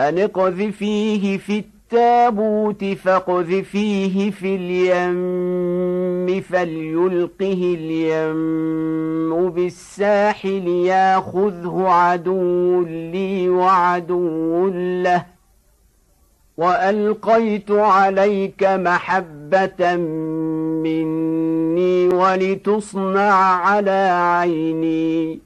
أن اقذفيه في التابوت فاقذفيه في اليم فليلقه اليم بالساحل ياخذه عدو لي وعدو له والقيت عليك محبه مني ولتصنع على عيني